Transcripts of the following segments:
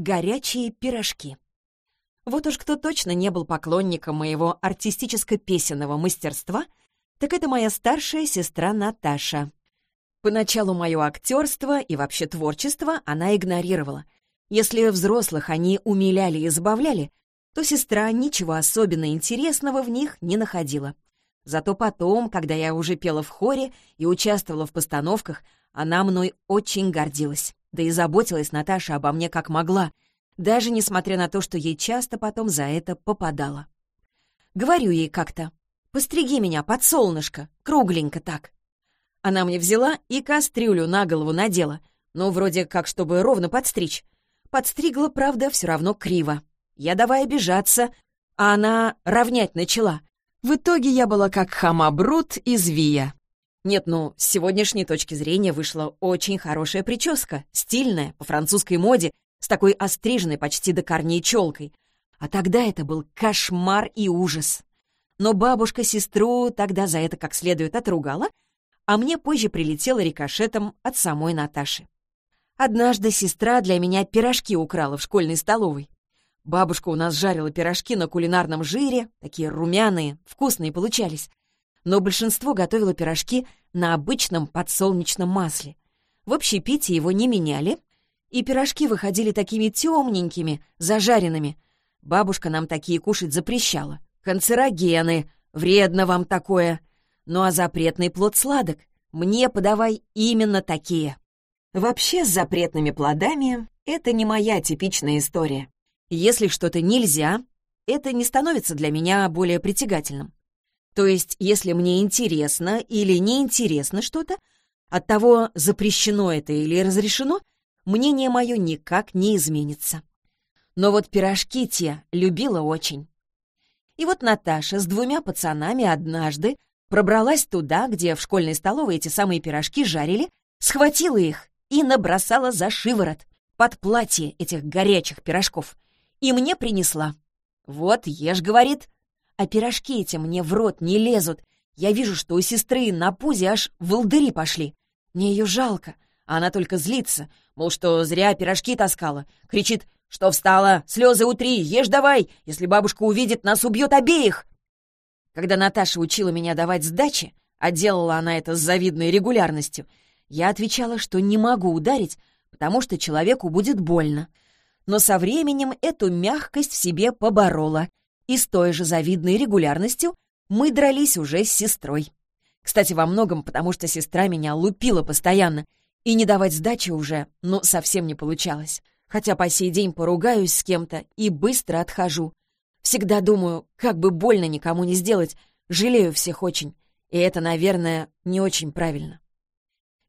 горячие пирожки. Вот уж кто точно не был поклонником моего артистическо-песенного мастерства, так это моя старшая сестра Наташа. Поначалу мое актерство и вообще творчество она игнорировала. Если взрослых они умиляли и забавляли, то сестра ничего особенно интересного в них не находила. Зато потом, когда я уже пела в хоре и участвовала в постановках, она мной очень гордилась. Да и заботилась Наташа обо мне как могла, даже несмотря на то, что ей часто потом за это попадало. Говорю ей как-то, «Постриги меня под солнышко, кругленько так». Она мне взяла и кастрюлю на голову надела, ну, вроде как, чтобы ровно подстричь. Подстригла, правда, все равно криво. Я давай обижаться, а она равнять начала. В итоге я была как хамабрут из Вия. Нет, ну, с сегодняшней точки зрения вышла очень хорошая прическа, стильная, по французской моде, с такой остриженной почти до корней челкой. А тогда это был кошмар и ужас. Но бабушка сестру тогда за это как следует отругала, а мне позже прилетело рикошетом от самой Наташи. Однажды сестра для меня пирожки украла в школьной столовой. Бабушка у нас жарила пирожки на кулинарном жире, такие румяные, вкусные получались но большинство готовило пирожки на обычном подсолнечном масле. В общепите его не меняли, и пирожки выходили такими темненькими, зажаренными. Бабушка нам такие кушать запрещала. Канцерогены, вредно вам такое. Ну а запретный плод сладок. Мне подавай именно такие. Вообще с запретными плодами это не моя типичная история. Если что-то нельзя, это не становится для меня более притягательным. То есть, если мне интересно или неинтересно что-то, от того, запрещено это или разрешено, мнение мое никак не изменится. Но вот пирожки те любила очень. И вот Наташа с двумя пацанами однажды пробралась туда, где в школьной столовой эти самые пирожки жарили, схватила их и набросала за шиворот под платье этих горячих пирожков. И мне принесла. «Вот, ешь», — говорит, а пирожки эти мне в рот не лезут. Я вижу, что у сестры на пузе аж волдыри пошли. Мне ее жалко, а она только злится, мол, что зря пирожки таскала. Кричит, что встала, слезы утри, ешь давай, если бабушка увидит, нас убьет обеих. Когда Наташа учила меня давать сдачи, а делала она это с завидной регулярностью, я отвечала, что не могу ударить, потому что человеку будет больно. Но со временем эту мягкость в себе поборола и с той же завидной регулярностью мы дрались уже с сестрой. Кстати, во многом потому, что сестра меня лупила постоянно, и не давать сдачи уже, ну, совсем не получалось. Хотя по сей день поругаюсь с кем-то и быстро отхожу. Всегда думаю, как бы больно никому не сделать, жалею всех очень. И это, наверное, не очень правильно.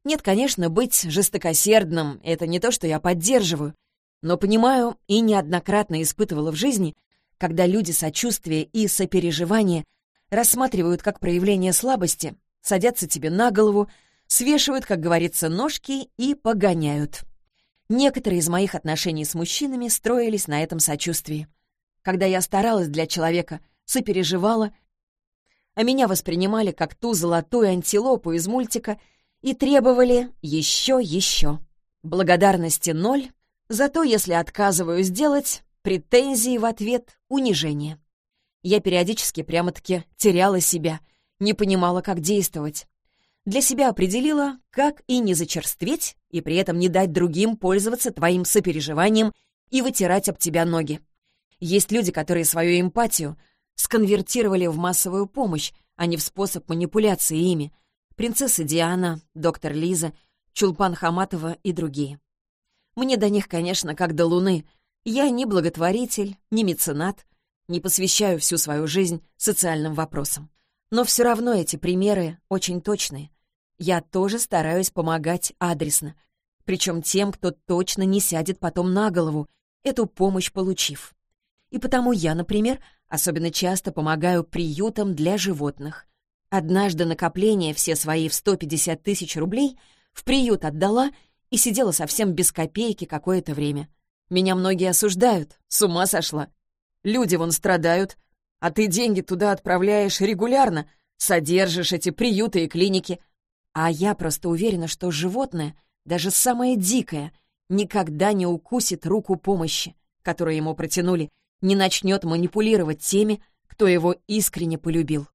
Нет, конечно, быть жестокосердным — это не то, что я поддерживаю, но понимаю и неоднократно испытывала в жизни, когда люди сочувствия и сопереживания рассматривают как проявление слабости, садятся тебе на голову, свешивают, как говорится, ножки и погоняют. Некоторые из моих отношений с мужчинами строились на этом сочувствии. Когда я старалась для человека, сопереживала, а меня воспринимали как ту золотую антилопу из мультика и требовали еще, еще. Благодарности ноль, зато если отказываю сделать, Претензии в ответ — унижение. Я периодически прямо-таки теряла себя, не понимала, как действовать. Для себя определила, как и не зачерстветь, и при этом не дать другим пользоваться твоим сопереживанием и вытирать об тебя ноги. Есть люди, которые свою эмпатию сконвертировали в массовую помощь, а не в способ манипуляции ими. Принцесса Диана, доктор Лиза, Чулпан Хаматова и другие. Мне до них, конечно, как до луны — я не благотворитель, не меценат, не посвящаю всю свою жизнь социальным вопросам. Но все равно эти примеры очень точные. Я тоже стараюсь помогать адресно, причем тем, кто точно не сядет потом на голову, эту помощь получив. И потому я, например, особенно часто помогаю приютам для животных. Однажды накопление все свои в 150 тысяч рублей в приют отдала и сидела совсем без копейки какое-то время — меня многие осуждают. С ума сошла. Люди вон страдают, а ты деньги туда отправляешь регулярно, содержишь эти приюты и клиники. А я просто уверена, что животное, даже самое дикое, никогда не укусит руку помощи, которую ему протянули, не начнет манипулировать теми, кто его искренне полюбил.